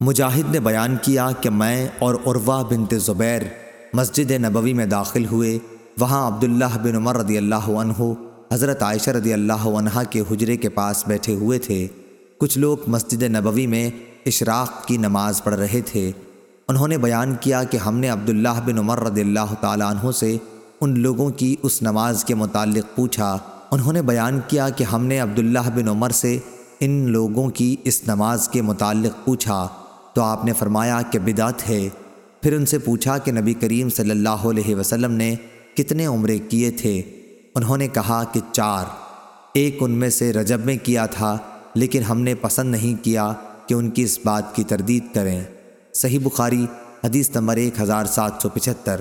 مجاہد نے بیان کیا کہ میں اور عروہ بنت زبیر مسجد نبوی میں داخل ہوئے، وہاں عبداللہ بن عمر رضی اللہ عنہ، حضرت عائشہ رضی اللہ عنہ کے حجرے کے پاس بیٹھے ہوئے تھے۔ کچھ لوگ مسجد نبوی میں اشراق کی نماز پڑھ رہے تھے۔ انہوں نے بیان کیا کہ ہم نے عبداللہ بن عمر رضی اللہ تعالیٰ عنہ سے ان لوگوں کی اس نماز کے متعلق پوچھا۔ انہوں نے بیان کیا کہ ہم نے عبداللہ بن عمر سے ان لوگوں کی اس نماز کے متعلق پوچھا۔ تو آپ نے فرمایا کہ بدعت ہے۔ پھر ان سے پوچھا کہ نبی کریم صلی اللہ علیہ وسلم نے کتنے عمرے کیے تھے؟ انہوں نے کہا کہ چار۔ ایک ان میں سے رجب میں کیا تھا، لیکن ہم نے پسند نہیں کیا کہ ان کی اس بات کی تردید کریں۔ صحیح بخاری، حدیث نمبر ایک ہزار سات سو پچہتر۔